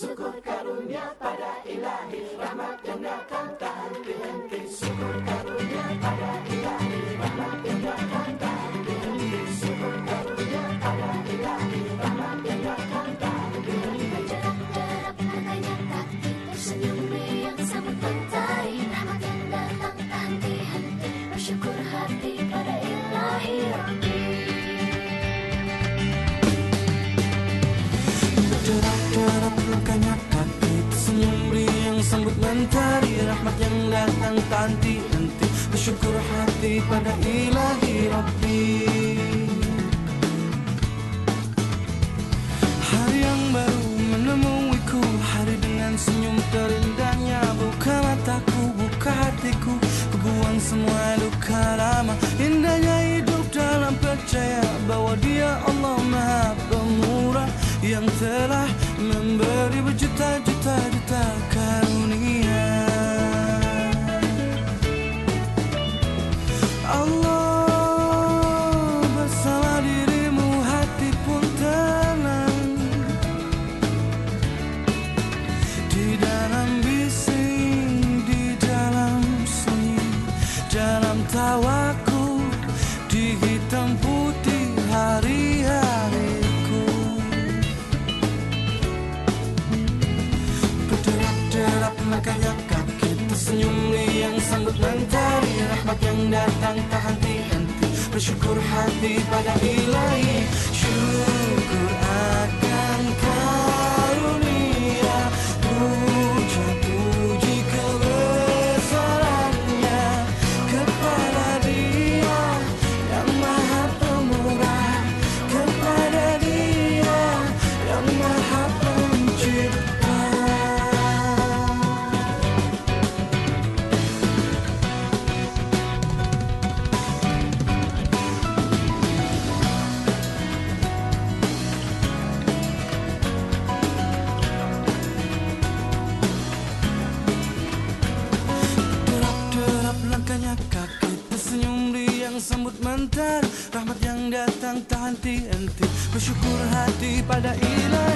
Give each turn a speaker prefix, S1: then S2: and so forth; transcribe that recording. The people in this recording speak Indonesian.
S1: Syukur karunia pada ilahi Rahmat yang datang tak henti-henti Syukur karunia pada ilahi Rahmat yang datang tak henti-henti Syukur karunia pada ilahi Rahmat yang datang tak henti-henti
S2: Derap-derap matanya kaki Tersenyum riang sambut mentari Rahmat yang datang tak henti-henti Bersyukur
S3: tak henti-henti Bersyukur hati pada ilahi Rabbi. Hari yang baru menemuiku Hari dengan senyum terindahnya Buka mataku, buka hatiku. Kebuang semua luka Berderap-derap makanya kaki Tersenyum yang sambut mentari Rahmat yang datang tak henti-henti. Bersyukur hati pada ilahi. Syukur sambut mentari Rahmat yang datang tak henti-henti. Bersyukur hati pada ilahi